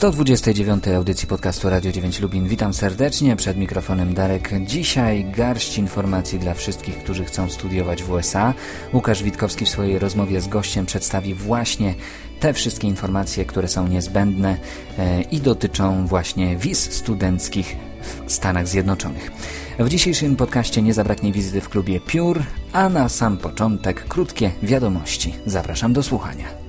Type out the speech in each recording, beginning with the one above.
129 audycji podcastu Radio 9 Lubin. Witam serdecznie, przed mikrofonem Darek. Dzisiaj garść informacji dla wszystkich, którzy chcą studiować w USA. Łukasz Witkowski w swojej rozmowie z gościem przedstawi właśnie te wszystkie informacje, które są niezbędne e, i dotyczą właśnie wiz studenckich w Stanach Zjednoczonych. W dzisiejszym podcaście nie zabraknie wizyty w klubie Piór, a na sam początek krótkie wiadomości. Zapraszam do słuchania.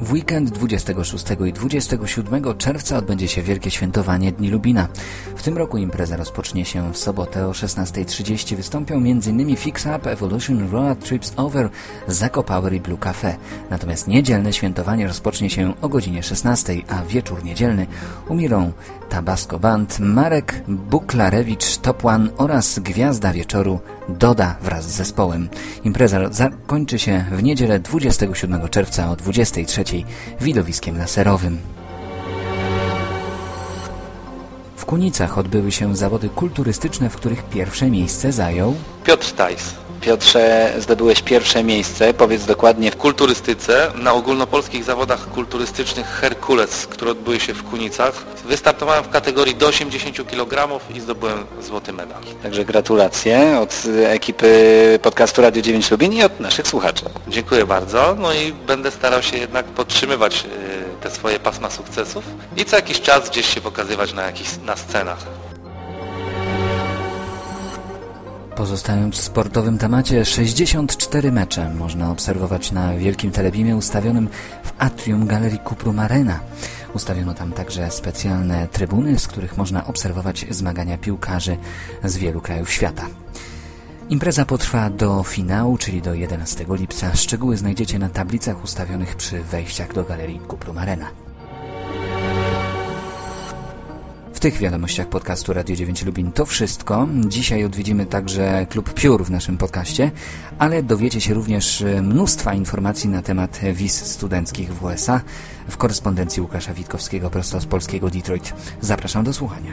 W weekend 26 i 27 czerwca odbędzie się wielkie świętowanie Dni Lubina. W tym roku impreza rozpocznie się w sobotę o 16.30. Wystąpią m.in. Fix Up, Evolution, Road Trips Over, Zako Power i Blue Cafe. Natomiast niedzielne świętowanie rozpocznie się o godzinie 16, a wieczór niedzielny umierą Tabasco Band, Marek Buklarewicz, Top One oraz Gwiazda Wieczoru Doda wraz z zespołem. Impreza zakończy się w niedzielę 27 czerwca o 23 widowiskiem laserowym. W Kunicach odbyły się zawody kulturystyczne, w których pierwsze miejsce zajął Piotr Stajs. Piotrze, zdobyłeś pierwsze miejsce, powiedz dokładnie. w kulturystyce na ogólnopolskich zawodach kulturystycznych Herkules, które odbyły się w Kunicach. Wystartowałem w kategorii do 80 kg i zdobyłem złoty medal. Także gratulacje od ekipy podcastu Radio 9 Lubin i od naszych słuchaczy. Dziękuję bardzo. No i będę starał się jednak podtrzymywać y, te swoje pasma sukcesów i co jakiś czas gdzieś się pokazywać na jakichś na scenach. Pozostając w sportowym temacie, 64 mecze można obserwować na wielkim telebimie ustawionym w atrium Galerii Kuprum Arena. Ustawiono tam także specjalne trybuny, z których można obserwować zmagania piłkarzy z wielu krajów świata. Impreza potrwa do finału, czyli do 11 lipca. Szczegóły znajdziecie na tablicach ustawionych przy wejściach do Galerii Kuprum Arena. W tych wiadomościach podcastu Radio 9 Lubin to wszystko. Dzisiaj odwiedzimy także Klub Piór w naszym podcaście, ale dowiecie się również mnóstwa informacji na temat wiz studenckich w USA w korespondencji Łukasza Witkowskiego prosto z polskiego Detroit. Zapraszam do słuchania.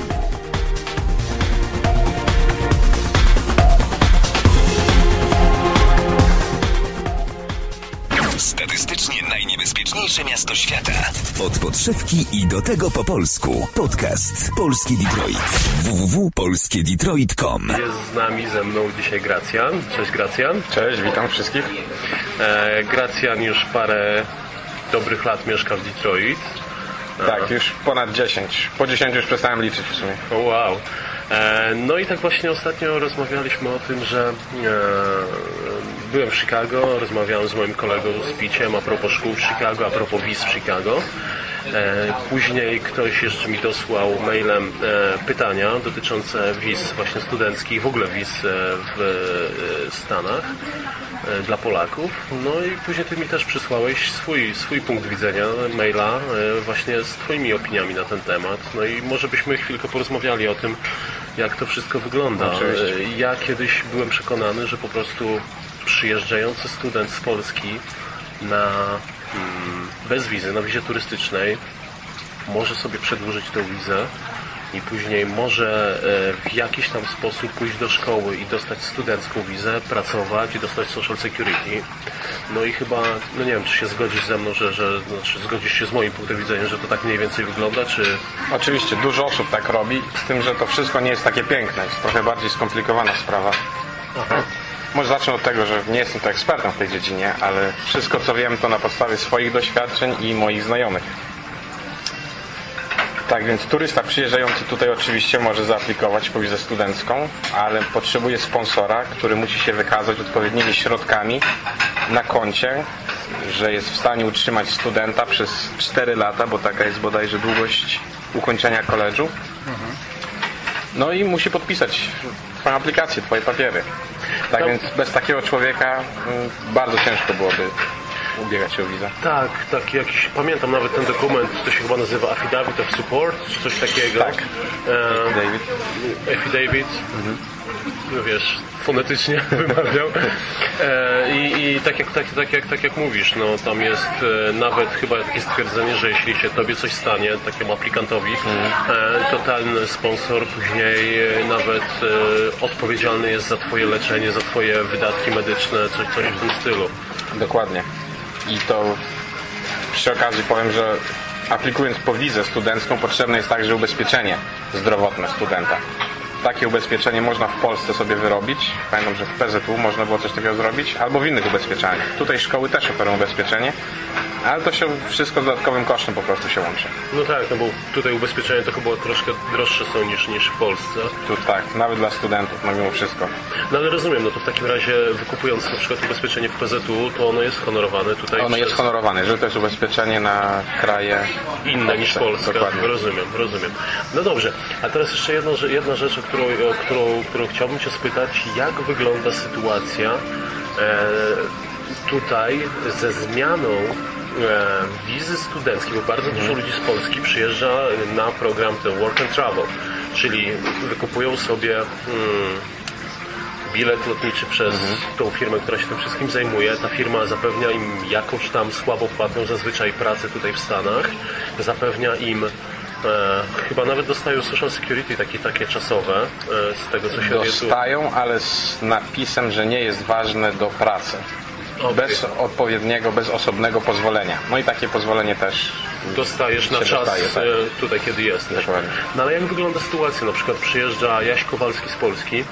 Najniebezpieczniejsze miasto świata. Od podszewki i do tego po polsku. Podcast Polski Detroit. www.polskiedetroit.com Jest z nami, ze mną dzisiaj Gracjan. Cześć Gracjan. Cześć, witam wszystkich. E, Gracjan już parę dobrych lat mieszka w Detroit. Tak, już ponad 10. Po 10 już przestałem liczyć w sumie. O, wow. E, no i tak właśnie ostatnio rozmawialiśmy o tym, że e, byłem w Chicago, rozmawiałem z moim kolegą z Piciem a propos szkół w Chicago, a propos wiz w Chicago. E, później ktoś jeszcze mi dosłał mailem e, pytania dotyczące wiz właśnie studenckich, w ogóle wiz e, w Stanach dla Polaków. No i później ty mi też przysłałeś swój, swój punkt widzenia, maila właśnie z twoimi opiniami na ten temat. No i może byśmy chwilkę porozmawiali o tym, jak to wszystko wygląda. Ja kiedyś byłem przekonany, że po prostu przyjeżdżający student z Polski na mm, bez wizy, na wizie turystycznej może sobie przedłużyć tę wizę i później może e, w jakiś tam sposób pójść do szkoły i dostać studencką wizę, pracować i dostać social security. No i chyba, no nie wiem, czy się zgodzisz ze mną, że, że znaczy zgodzisz się z moim punktem widzenia, że to tak mniej więcej wygląda, czy... Oczywiście, dużo osób tak robi, z tym, że to wszystko nie jest takie piękne, jest trochę bardziej skomplikowana sprawa. Może zacznę od tego, że nie jestem to ekspertem w tej dziedzinie, ale wszystko co wiem to na podstawie swoich doświadczeń i moich znajomych. Tak więc turysta przyjeżdżający tutaj oczywiście może zaaplikować po wizę studencką, ale potrzebuje sponsora, który musi się wykazać odpowiednimi środkami na koncie, że jest w stanie utrzymać studenta przez 4 lata, bo taka jest bodajże długość ukończenia koledżu. No i musi podpisać Twoją aplikację, Twoje papiery. Tak więc bez takiego człowieka mm, bardzo ciężko byłoby ubiegać się o wizę. Tak, tak, jakiś, pamiętam nawet ten dokument, to się chyba nazywa Affidavit of Support, czy coś takiego. Tak. E, David. affidavit. No wiesz, fonetycznie wymawiał. E, i, I tak jak, tak, tak, jak, tak jak mówisz, no tam jest e, nawet chyba takie stwierdzenie, że jeśli się tobie coś stanie, takiemu aplikantowi, e, to ten sponsor później nawet odpowiedzialny jest za twoje leczenie, za twoje wydatki medyczne, coś, coś w tym stylu. Dokładnie. I to przy okazji powiem, że aplikując po wizę studencką potrzebne jest także ubezpieczenie zdrowotne studenta. Takie ubezpieczenie można w Polsce sobie wyrobić. Pamiętam, że w PZU można było coś takiego zrobić, albo w innych ubezpieczeniach. Tutaj szkoły też oferują ubezpieczenie, ale to się wszystko z dodatkowym kosztem po prostu się łączy. No tak, no bo tutaj ubezpieczenia to chyba troszkę droższe są niż, niż w Polsce. Tu tak, nawet dla studentów, no mimo wszystko. No ale rozumiem, no to w takim razie wykupując na przykład ubezpieczenie w PZU, to ono jest honorowane tutaj Ono jest przez honorowane, że to jest ubezpieczenie na kraje inne niż. Polska. Dokładnie. Rozumiem, rozumiem. No dobrze, a teraz jeszcze jedna, rze- jedna rzecz, o którą, o którą, którą chciałbym Cię spytać, jak wygląda sytuacja e, tutaj ze zmianą e, wizy studenckiej, bo bardzo dużo ludzi z Polski przyjeżdża na program ten Work and Travel, czyli wykupują sobie mm, bilet lotniczy przez tą firmę, która się tym wszystkim zajmuje. Ta firma zapewnia im jakąś tam słabo płatną zazwyczaj pracę tutaj w Stanach. Zapewnia im e, chyba nawet dostają social security takie, takie czasowe e, z tego co się. Dostają, ale z napisem, że nie jest ważne do pracy. Okej. Bez odpowiedniego, bez osobnego pozwolenia. No i takie pozwolenie też Dostajesz na czas dostaje, tak. e, tutaj, kiedy jesteś. Dokładnie. No ale jak wygląda sytuacja? Na przykład przyjeżdża Jaś Kowalski z Polski.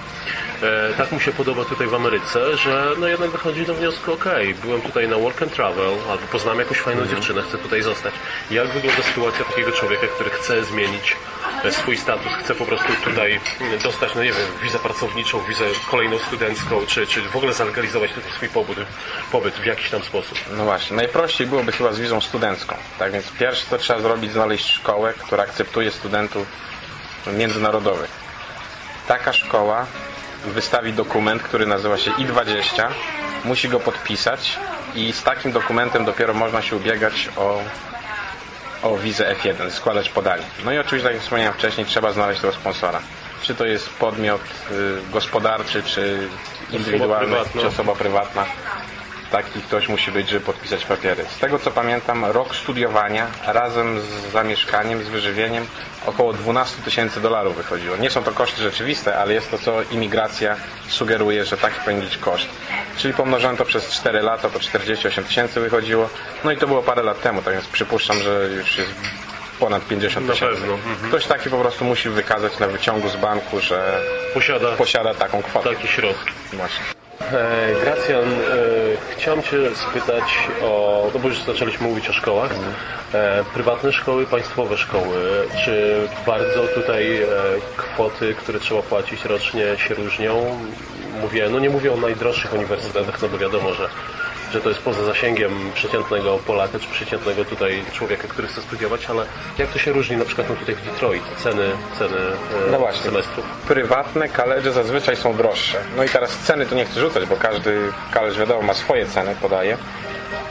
E, tak mu się podoba tutaj w Ameryce, że no jednak wychodzi do wniosku, okej, byłem tutaj na work and travel, albo poznałem jakąś fajną Mhm. dziewczynę, chcę tutaj zostać. Jak wygląda sytuacja takiego człowieka, który chce zmienić e, swój status, chce po prostu tutaj mm, dostać, no nie wiem, wizę pracowniczą, wizę kolejną studencką, czy, czy w ogóle zalegalizować tutaj swój pobyt, pobyt w jakiś tam sposób. No właśnie, najprościej byłoby chyba z wizą studencką. Tak więc pierwsze co trzeba zrobić, znaleźć szkołę, która akceptuje studentów międzynarodowych. Taka szkoła wystawi dokument, który nazywa się I-20, musi go podpisać i z takim dokumentem dopiero można się ubiegać o, o wizę F1, składać podanie. No i oczywiście, tak jak wspomniałem wcześniej, trzeba znaleźć tego sponsora. Czy to jest podmiot y, gospodarczy, czy indywidualny, prywatna. czy osoba prywatna. Taki ktoś musi być, żeby podpisać papiery. Z tego co pamiętam, rok studiowania razem z zamieszkaniem, z wyżywieniem około 12 tysięcy dolarów wychodziło. Nie są to koszty rzeczywiste, ale jest to, co imigracja sugeruje, że taki powinien być koszt. Czyli pomnożone to przez 4 lata, to 48 tysięcy wychodziło. No i to było parę lat temu, tak więc przypuszczam, że już jest ponad 50 Na tysięcy. mhm. Ktoś taki po prostu musi wykazać na wyciągu z banku, że Posiada posiada taką kwotę. takie środki. Właśnie. E, Gracjan, e, chciałem Cię spytać o, no bo już zaczęliśmy mówić o szkołach, e, prywatne szkoły, państwowe szkoły, czy bardzo tutaj kwoty, które trzeba płacić rocznie się różnią? Mówię, no nie mówię o najdroższych uniwersytetach, no bo wiadomo, że że to jest poza zasięgiem przeciętnego Polaka, czy przeciętnego tutaj człowieka, który chce studiować, ale jak to się różni na przykład no tutaj w Detroit, ceny, ceny e, No właśnie. semestrów? Prywatne kaledże zazwyczaj są droższe. No i teraz ceny tu nie chcę rzucać, bo każdy kaledż wiadomo ma swoje ceny, podaje.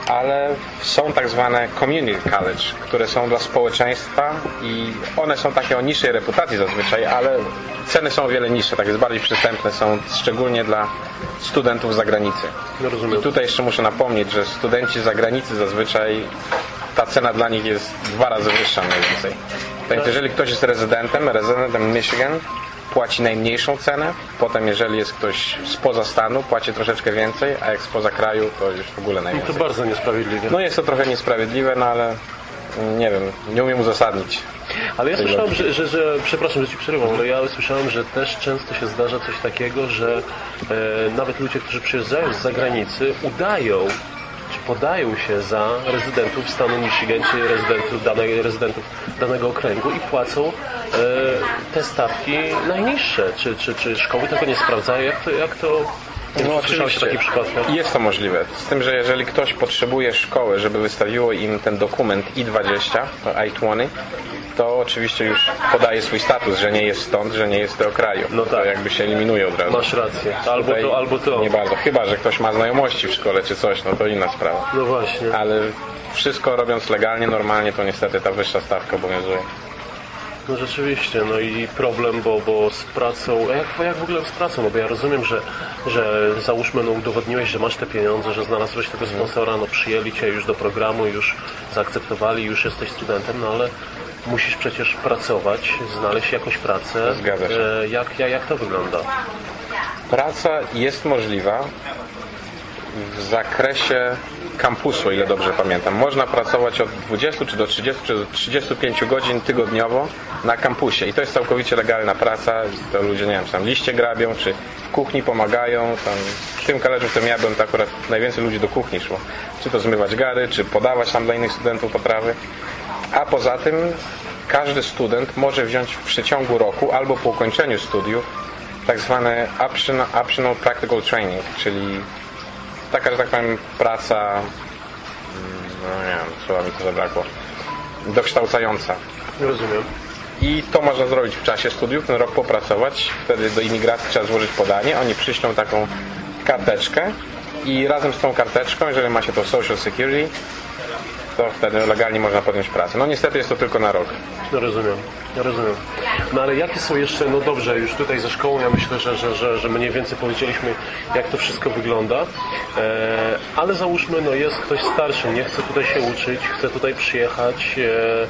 Ale są tak zwane community college, które są dla społeczeństwa i one są takie o niższej reputacji zazwyczaj, ale ceny są o wiele niższe, tak jest bardziej przystępne, są szczególnie dla studentów z zagranicy. No rozumiem. I tutaj jeszcze muszę napomnieć, że studenci z zagranicy zazwyczaj ta cena dla nich jest dwa razy wyższa mniej więcej. Tak więc jeżeli ktoś jest rezydentem, rezydentem Michigan, płaci najmniejszą cenę, potem jeżeli jest ktoś spoza stanu, płaci troszeczkę więcej, a jak spoza kraju, to już w ogóle No to najwięcej. bardzo niesprawiedliwie. No jest to trochę niesprawiedliwe, no ale mm, nie wiem, nie umiem uzasadnić. Ale ja słyszałem, że, że, że przepraszam, że ci przerywam, ale ja słyszałem, że też często się zdarza coś takiego, że e, nawet ludzie, którzy przyjeżdżają z zagranicy, udają czy podają się za rezydentów stanu Michigan, czy rezydentów, danej, rezydentów danego okręgu i płacą e, te stawki najniższe. Czy, czy, czy szkoły tego nie sprawdzają? Jak to, jak to No słyszałeś o takich przypadkach? Jest to możliwe. Z tym, że jeżeli ktoś potrzebuje szkoły, żeby wystawiło im ten dokument I-20, to I-20, to oczywiście już podaje swój status, że nie jest stąd, że nie jest z tego kraju. No To tak. jakby się eliminuje od razu. Masz rację. Albo Tutaj to, albo to. Nie bardzo. Chyba, że ktoś ma znajomości w szkole czy coś, no to inna sprawa. No właśnie. Ale wszystko robiąc legalnie, normalnie, to niestety ta wyższa stawka obowiązuje. No rzeczywiście, no i problem, bo, bo z pracą, a jak, jak w ogóle z pracą, no bo ja rozumiem, że, że załóżmy, no udowodniłeś, że masz te pieniądze, że znalazłeś tego sponsora, no przyjęli Cię już do programu, już zaakceptowali, już jesteś studentem, no ale musisz przecież pracować, znaleźć jakąś pracę. Zgadza się. E, Jak, jak, jak to wygląda? Praca jest możliwa w zakresie kampusu, ile dobrze pamiętam. Można pracować od 20 czy do 30 czy do 35 godzin tygodniowo na kampusie i to jest całkowicie legalna praca. To ludzie, nie wiem, czy tam liście grabią, czy w kuchni pomagają. Tam w tym kalerzu, w którym ja byłem, to akurat najwięcej ludzi do kuchni szło. Czy to zmywać gary, czy podawać tam dla innych studentów potrawy. A poza tym każdy student może wziąć w przeciągu roku albo po ukończeniu studiów tak zwane optional, optional practical training, czyli taka, że tak powiem, praca, mm, no nie wiem, słowa mi to zabrakło, dokształcająca. Rozumiem. I to można zrobić w czasie studiów, ten rok popracować, wtedy do imigracji trzeba złożyć podanie, oni przyślą taką karteczkę i razem z tą karteczką, jeżeli ma się to Social Security, to wtedy legalnie można podjąć pracę. No niestety jest to tylko na rok. No rozumiem, rozumiem. No ale jakie są jeszcze, no dobrze, już tutaj ze szkołą ja myślę, że, że, że, że mniej więcej powiedzieliśmy, jak to wszystko wygląda, e, ale załóżmy, no jest ktoś starszy, nie chce tutaj się uczyć, chce tutaj przyjechać e,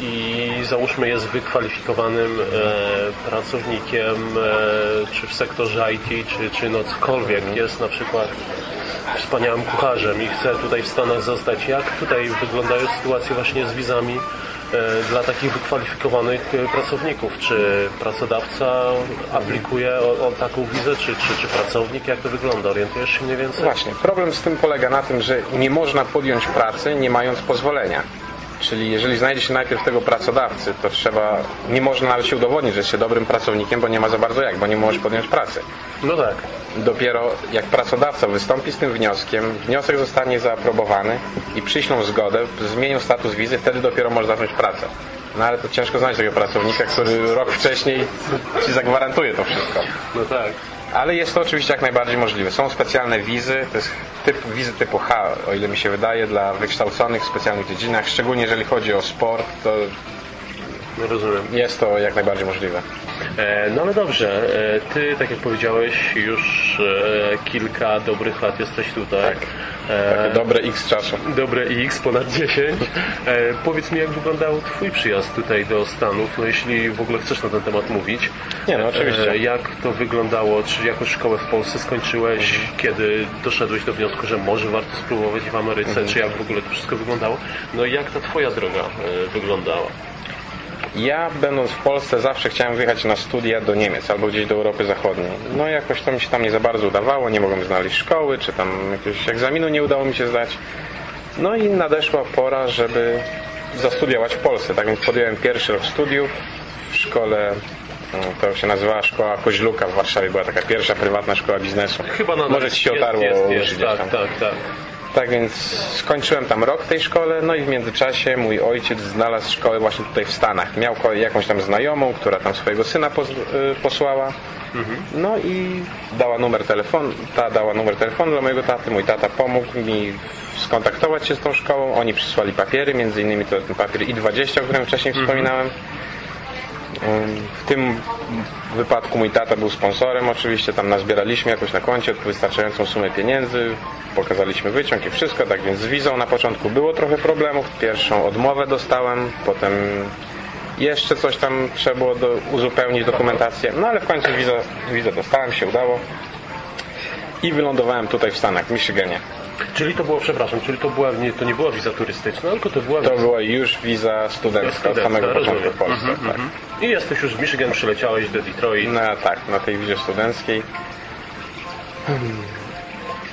i załóżmy jest wykwalifikowanym e, pracownikiem, e, czy w sektorze IT, czy, czy no cokolwiek, jest na przykład wspaniałym kucharzem i chce tutaj w Stanach zostać. Jak tutaj wyglądają sytuacje właśnie z wizami e, dla takich wykwalifikowanych e, pracowników? Czy pracodawca aplikuje o, o taką wizę, czy, czy, czy pracownik? Jak to wygląda? Orientujesz się mniej więcej? Właśnie, problem z tym polega na tym, że nie można podjąć pracy nie mając pozwolenia. Czyli jeżeli znajdzie się najpierw tego pracodawcy, to trzeba, nie można nawet się udowodnić, że jest się dobrym pracownikiem, bo nie ma za bardzo jak, bo nie możesz podjąć pracy. No tak. Dopiero jak pracodawca wystąpi z tym wnioskiem, wniosek zostanie zaaprobowany i przyślą zgodę, zmienią status wizy, wtedy dopiero może zacząć pracę. No ale to ciężko znaleźć takiego pracownika, który rok wcześniej Ci zagwarantuje to wszystko. No tak. Ale jest to oczywiście jak najbardziej możliwe. Są specjalne wizy, to jest typ, wizy typu H, o ile mi się wydaje, dla wykształconych w specjalnych dziedzinach, szczególnie jeżeli chodzi o sport, to rozumiem. jest to jak najbardziej możliwe. E, No ale dobrze, e, ty, tak jak powiedziałeś, już e, kilka dobrych lat jesteś tutaj. Tak. Takie dobre x czasu. Dobre X, ponad 10. E, powiedz mi, jak wyglądał Twój przyjazd tutaj do Stanów, no jeśli w ogóle chcesz na ten temat mówić. Nie, no oczywiście. Jak to wyglądało? Czy jakąś szkołę w Polsce skończyłeś? Kiedy doszedłeś do wniosku, że może warto spróbować w Ameryce? Mhm. Czy jak w ogóle to wszystko wyglądało? No i jak ta Twoja droga wyglądała? Ja będąc w Polsce zawsze chciałem wyjechać na studia do Niemiec albo gdzieś do Europy Zachodniej. No jakoś to mi się tam nie za bardzo udawało, nie mogłem znaleźć szkoły, czy tam jakiegoś egzaminu nie udało mi się zdać. No i nadeszła pora, żeby zastudiować w Polsce. Tak więc podjąłem pierwszy rok studiów w szkole, no, to się nazywała Szkoła Koźluka w Warszawie, była taka pierwsza prywatna szkoła biznesu. Chyba nadal Może ci się jest, otarło jest, jest, tak, tam. tak, tak. Tak więc skończyłem tam rok w tej szkole, no i w międzyczasie mój ojciec znalazł szkołę właśnie tutaj w Stanach. Miał jakąś tam znajomą, która tam swojego syna y, posłała. No i dała numer telefonu, ta dała numer telefonu dla mojego taty. Mój tata pomógł mi skontaktować się z tą szkołą. Oni przysłali papiery, między innymi to ten papier I-20, o którym wcześniej wspominałem. Ym, W tym wypadku mój tata był sponsorem, oczywiście tam nazbieraliśmy jakoś na koncie wystarczającą sumę pieniędzy, pokazaliśmy wyciąg i wszystko, tak więc z wizą na początku było trochę problemów. Pierwszą odmowę dostałem, potem Jeszcze coś tam trzeba było do, uzupełnić dokumentację, no ale w końcu wizę dostałem, się udało i wylądowałem tutaj w Stanach, w Michiganie. Czyli to było, przepraszam, czyli to była, nie, to nie była wiza turystyczna, tylko to była To wiza była już wiza studencka od samego początku w Polsce. Mhm, tak. mhm. I jesteś już w Michigan, przyleciałeś do Detroit. No tak, na tej wizie studenckiej.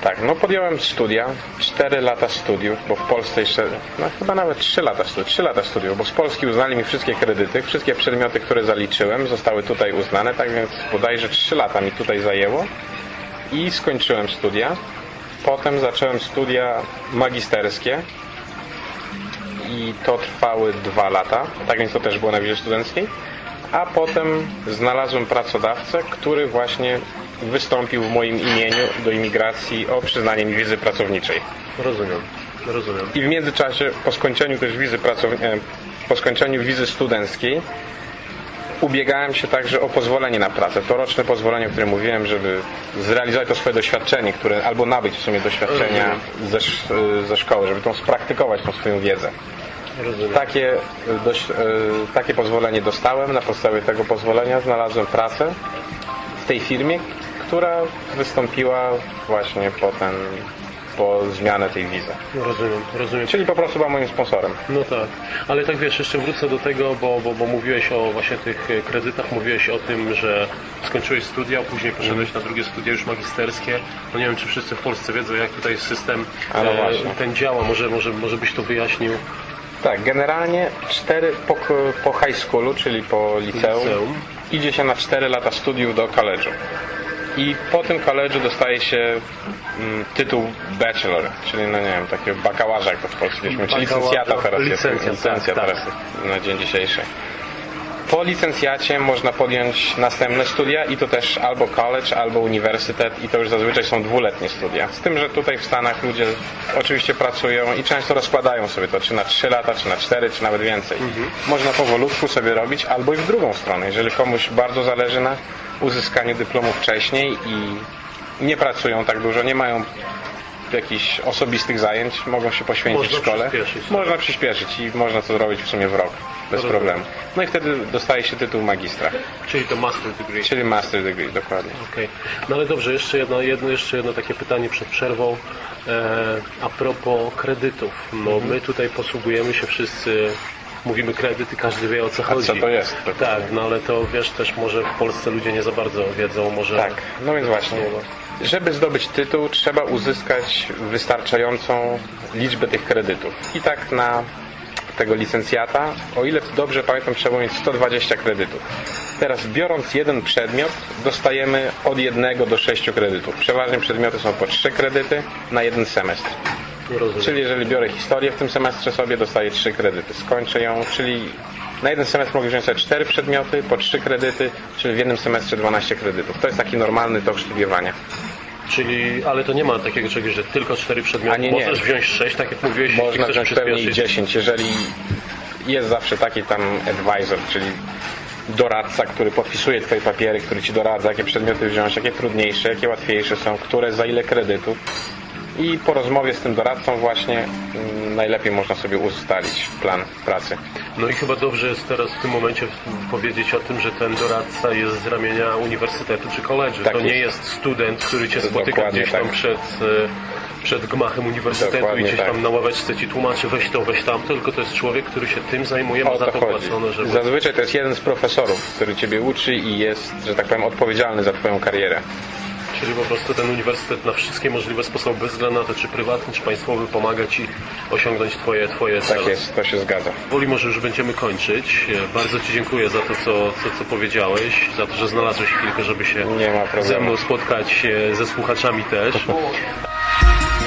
Tak, no podjąłem studia, 4 lata studiów, bo w Polsce jeszcze, no chyba nawet 3 lata studiów, 3 lata studiów, bo z Polski uznali mi wszystkie kredyty, wszystkie przedmioty, które zaliczyłem zostały tutaj uznane, tak więc bodajże 3 lata mi tutaj zajęło i skończyłem studia. Potem zacząłem studia magisterskie i to trwały 2 lata, tak więc to też było na wizie studenckiej. A potem znalazłem pracodawcę, który właśnie wystąpił w moim imieniu do imigracji o przyznanie mi wizy pracowniczej. Rozumiem, rozumiem. I w międzyczasie, po skończeniu też wizy pracowniczej, po skończeniu wizy studenckiej, ubiegałem się także o pozwolenie na pracę. To roczne pozwolenie, o którym mówiłem, żeby zrealizować to swoje doświadczenie, które, albo nabyć w sumie doświadczenia ze, ze szkoły, żeby tą spraktykować tą swoją wiedzę. rozumiem. Takie, e, dość, e, takie pozwolenie dostałem. Na podstawie tego pozwolenia znalazłem pracę w tej firmie, która wystąpiła właśnie po, ten, po zmianę tej wizy. Rozumiem, rozumiem. Czyli po prostu była moim sponsorem. No tak, ale tak wiesz, jeszcze wrócę do tego, bo, bo, bo mówiłeś o właśnie tych e, kredytach, mówiłeś o tym, że skończyłeś studia, później poszedłeś na drugie studia już magisterskie. No nie wiem, czy wszyscy w Polsce wiedzą, jak tutaj system no e, ten działa, może, może, może byś to wyjaśnił. Tak, generalnie cztery po, po high schoolu, czyli po liceum, Liceum. idzie się na 4 lata studiów do college'u. I po tym college'u dostaje się mm, tytuł bachelor, czyli no nie wiem, takiego bakałaża, jak to w Polsce weźmy, czy licencjata teraz jest. licencjat, Licencjat tak, teraz na dzień dzisiejszy. Po licencjacie można podjąć następne studia i to też albo college, albo uniwersytet i to już zazwyczaj są dwuletnie studia. Z tym, że tutaj w Stanach ludzie oczywiście pracują i często rozkładają sobie to, czy na 3 lata, czy na 4, czy nawet więcej. Można powolutku sobie robić, albo i w drugą stronę. Jeżeli komuś bardzo zależy na uzyskaniu dyplomu wcześniej i nie pracują tak dużo, nie mają jakichś osobistych zajęć, mogą się poświęcić Można szkole. przyspieszyć, tak. Można przyspieszyć i można to zrobić w sumie w rok, bez Rozumiem. problemu. No i wtedy dostaje się tytuł magistra, Czyli to master degree. czyli master degree, dokładnie. Okej. No ale dobrze, jeszcze jedno, jedno, jeszcze jedno takie pytanie przed przerwą. E, a propos kredytów. No Mhm. my tutaj posługujemy się wszyscy, mówimy kredyt i każdy wie o co chodzi. co to jest? To- Tak, no ale to wiesz też może w Polsce ludzie nie za bardzo wiedzą, może... Tak, no więc właśnie. Żeby zdobyć tytuł, trzeba uzyskać wystarczającą liczbę tych kredytów. I tak na tego licencjata, o ile dobrze pamiętam, trzeba mieć 120 kredytów. Teraz biorąc jeden przedmiot, dostajemy od jednego do sześciu kredytów. Przeważnie przedmioty są po trzy kredyty na jeden semestr. Rozumiem. Czyli jeżeli biorę historię w tym semestrze sobie, dostaję trzy kredyty. Skończę ją, czyli na jeden semestr mogę wziąć sobie cztery przedmioty, po trzy kredyty, czyli w jednym semestrze 12 kredytów. To jest taki normalny tok studiowania. Czyli, ale to nie ma takiego czegoś, że tylko cztery przedmioty. A nie, nie. Możesz wziąć sześć, tak jak mówiłeś, Można wziąć pewnie i przyspieszyć. 10, jeżeli jest zawsze taki tam advisor, czyli doradca, który podpisuje Twoje papiery, który Ci doradza, jakie przedmioty wziąć, jakie trudniejsze, jakie łatwiejsze są, które za ile kredytów. I po rozmowie z tym doradcą właśnie mm, najlepiej można sobie ustalić plan pracy. No i chyba dobrze jest teraz w tym momencie powiedzieć o tym, że ten doradca jest z ramienia uniwersytetu czy koledżu. Tak to nie jest. jest student, który cię To spotyka dokładnie gdzieś tam tak. przed, e, przed gmachem uniwersytetu Dokładnie i gdzieś tam tak. na ławeczce ci tłumaczy weź to, weź tamto, tylko to jest człowiek, który się tym zajmuje, ma O za to to chodzi. płacone, żeby... Zazwyczaj to jest jeden z profesorów, który Ciebie uczy i jest, że tak powiem, odpowiedzialny za Twoją karierę. Czyli po prostu ten uniwersytet na wszystkie możliwe sposoby, bez względu na to, czy prywatny, czy państwowy, pomaga ci osiągnąć twoje, twoje cele. Tak jest, to się zgadza. Woli może już będziemy kończyć. E, Bardzo Ci dziękuję za to, co, co, co powiedziałeś, za to, że znalazłeś chwilkę, żeby się ze mną spotkać, e, ze słuchaczami też.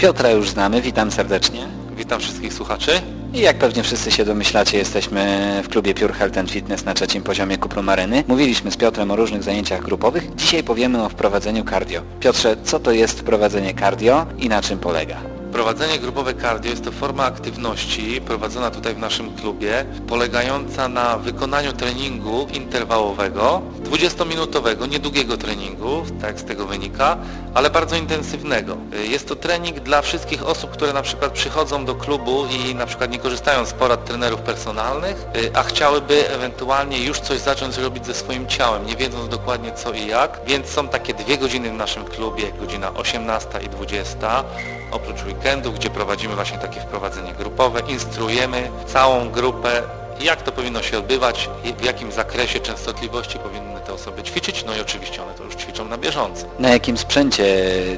Piotra już znamy, witam serdecznie. Witam wszystkich słuchaczy. I jak pewnie wszyscy się domyślacie, jesteśmy w klubie Pure Health and Fitness na trzecim poziomie Kupru Maryny. Mówiliśmy z Piotrem o różnych zajęciach grupowych. Dzisiaj powiemy o wprowadzeniu cardio. Piotrze, co to jest wprowadzenie cardio i na czym polega? Prowadzenie grupowe cardio jest to forma aktywności prowadzona tutaj w naszym klubie, polegająca na wykonaniu treningu interwałowego, 20-minutowego, niedługiego treningu, tak z tego wynika, ale bardzo intensywnego. Jest to trening dla wszystkich osób, które na przykład przychodzą do klubu i na przykład nie korzystają z porad trenerów personalnych, a chciałyby ewentualnie już coś zacząć robić ze swoim ciałem, nie wiedząc dokładnie co i jak, więc są takie dwie godziny w naszym klubie, godzina 18 i 20, oprócz weekendu, gdzie prowadzimy właśnie takie wprowadzenie grupowe, instruujemy całą grupę, jak to powinno się odbywać, w jakim zakresie częstotliwości powinny te osoby ćwiczyć, no i oczywiście one to już ćwiczą na bieżąco. Na jakim sprzęcie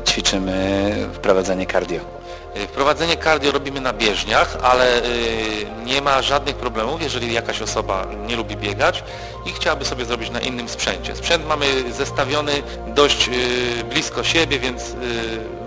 ćwiczymy wprowadzenie cardio? Wprowadzenie cardio robimy na bieżniach, ale nie ma żadnych problemów, jeżeli jakaś osoba nie lubi biegać i chciałaby sobie zrobić na innym sprzęcie. Sprzęt mamy zestawiony dość blisko siebie, więc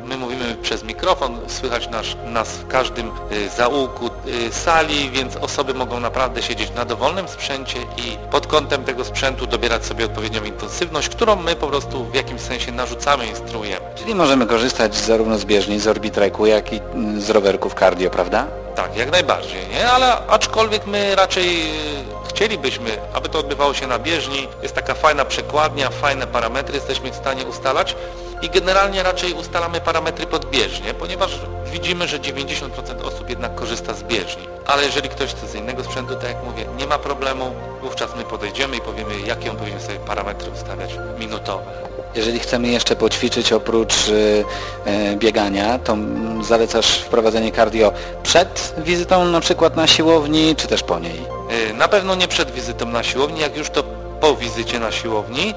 my mówimy przez mikrofon, słychać nas, nas w każdym zaułku sali, więc osoby mogą naprawdę siedzieć na dowolnym sprzęcie i pod kątem tego sprzętu dobierać sobie odpowiednią intensywność, którą my po prostu w jakimś sensie narzucamy, instruujemy. Czyli możemy korzystać zarówno z bieżni, z Orbitreku, jak i z rowerków cardio, prawda? Tak, jak najbardziej, nie? Ale aczkolwiek my raczej chcielibyśmy, aby to odbywało się na bieżni. Jest taka fajna przekładnia, fajne parametry jesteśmy w stanie ustalać i generalnie raczej ustalamy parametry pod bieżnię, ponieważ widzimy, że 90% osób jednak korzysta z bieżni. Ale jeżeli ktoś chce z innego sprzętu, tak jak mówię, nie ma problemu, wówczas my podejdziemy i powiemy, jakie on powinien sobie parametry ustawiać minutowe. Jeżeli chcemy jeszcze poćwiczyć oprócz y, y, biegania, to zalecasz wprowadzenie cardio przed wizytą na przykład na siłowni, czy też po niej? Y, na pewno nie przed wizytą na siłowni, jak już to po wizycie na siłowni,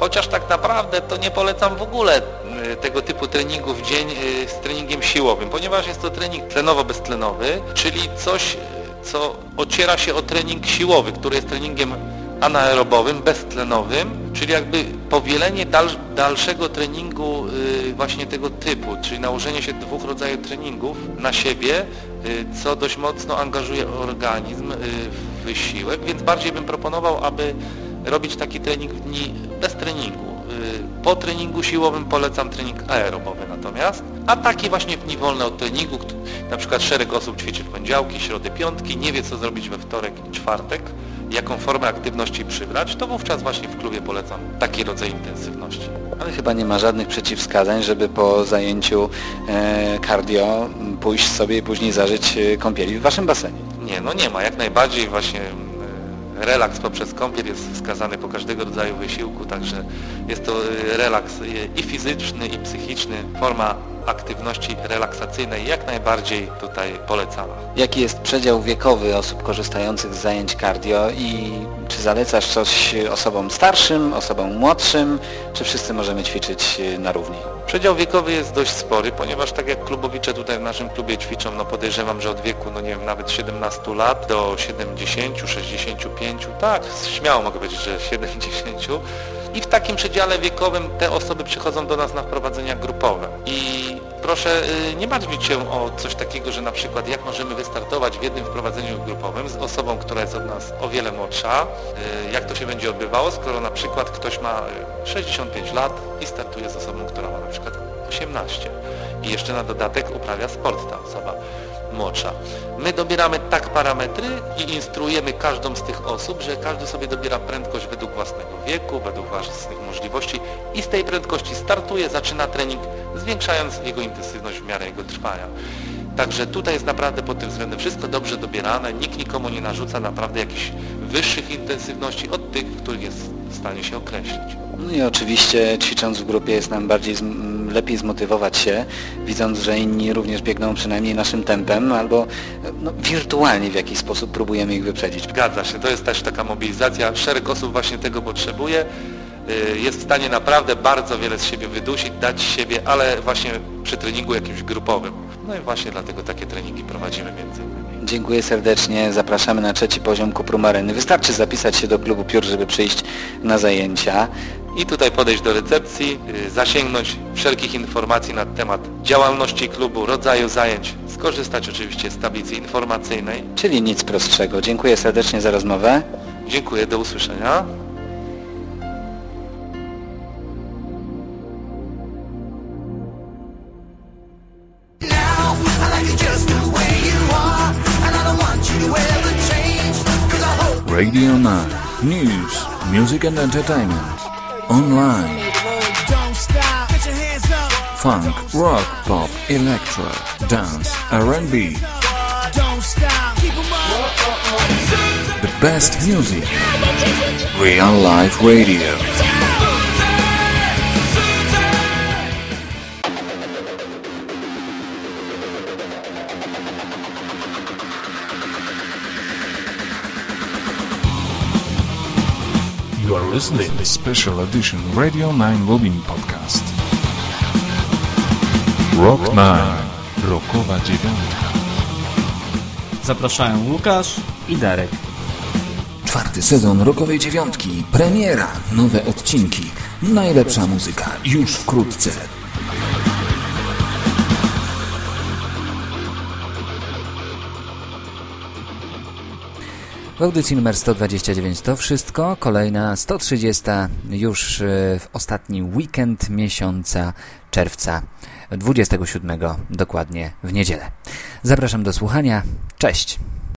chociaż tak naprawdę to nie polecam w ogóle tego typu treningu w dzień z treningiem siłowym, ponieważ jest to trening tlenowo-beztlenowy, czyli coś, co ociera się o trening siłowy, który jest treningiem anaerobowym, beztlenowym, czyli jakby powielenie dal, dalszego treningu y, właśnie tego typu, czyli nałożenie się dwóch rodzajów treningów na siebie, y, co dość mocno angażuje organizm y, w wysiłek, więc bardziej bym proponował, aby robić taki trening w dni bez treningu. Po treningu siłowym polecam trening aerobowy natomiast, a taki właśnie w dni wolne od treningu, na przykład szereg osób ćwiczy w poniedziałki, środy, piątki, nie wie co zrobić we wtorek i czwartek, jaką formę aktywności przybrać, to wówczas właśnie w klubie polecam taki rodzaj intensywności. Ale chyba nie ma żadnych przeciwwskazań, żeby po zajęciu e, cardio pójść sobie i później zażyć kąpieli w Waszym basenie. Nie, no nie ma. Jak najbardziej właśnie relaks poprzez kąpiel jest wskazany po każdego rodzaju wysiłku, także jest to relaks i fizyczny, i psychiczny, forma aktywności relaksacyjnej jak najbardziej tutaj polecana. Jaki jest przedział wiekowy osób korzystających z zajęć cardio i czy zalecasz coś osobom starszym, osobom młodszym, czy wszyscy możemy ćwiczyć na równi? Przedział wiekowy jest dość spory, ponieważ tak jak klubowicze tutaj w naszym klubie ćwiczą, no podejrzewam, że od wieku, no nie wiem, nawet 17 lat do 70, 65, tak, śmiało mogę powiedzieć, że 70 i w takim przedziale wiekowym te osoby przychodzą do nas na wprowadzenia grupowe. I proszę nie martwić się o coś takiego, że na przykład jak możemy wystartować w jednym wprowadzeniu grupowym z osobą, która jest od nas o wiele młodsza, jak to się będzie odbywało, skoro na przykład ktoś ma 65 lat i startuje z osobą, która ma na przykład 18 i jeszcze na dodatek uprawia sport ta osoba młodsza. My dobieramy tak parametry i instruujemy każdą z tych osób, że każdy sobie dobiera prędkość według własnego wieku, według własnych możliwości i z tej prędkości startuje, zaczyna trening, zwiększając jego intensywność w miarę jego trwania. Także tutaj jest naprawdę pod tym względem wszystko dobrze dobierane, nikt nikomu nie narzuca naprawdę jakichś wyższych intensywności od tych, których jest w stanie się określić. No i oczywiście ćwicząc w grupie jest nam bardziej lepiej zmotywować się, widząc, że inni również biegną przynajmniej naszym tempem, albo no, wirtualnie w jakiś sposób próbujemy ich wyprzedzić. Zgadza się, to jest też taka mobilizacja, szereg osób właśnie tego potrzebuje, jest w stanie naprawdę bardzo wiele z siebie wydusić, dać siebie, ale właśnie przy treningu jakimś grupowym. No i właśnie dlatego takie treningi prowadzimy między innymi. Dziękuję serdecznie, zapraszamy na trzeci poziom Kupru Maryny. Wystarczy zapisać się do klubu Piór, żeby przyjść na zajęcia. I tutaj podejść do recepcji, zasięgnąć wszelkich informacji na temat działalności klubu, rodzaju zajęć, skorzystać oczywiście z tablicy informacyjnej. Czyli nic prostszego. Dziękuję serdecznie za rozmowę. Dziękuję, do usłyszenia. Radio 9. News, music and entertainment. Online. Funk, rock, pop, electro, dance, R&B. The best music. Real life radio. Are listening to special edition Radio 9 Lubin podcast. Rock 9. Rockowa dziewiątka. Zapraszają Łukasz i Darek. Czwarty sezon Rokowej Dziewiątki. Premiera. Nowe odcinki. Najlepsza muzyka. Już wkrótce. Audycji numer 129 to wszystko. Kolejna 130 już e, w ostatni weekend miesiąca czerwca 27 dokładnie w niedzielę. Zapraszam do słuchania. Cześć!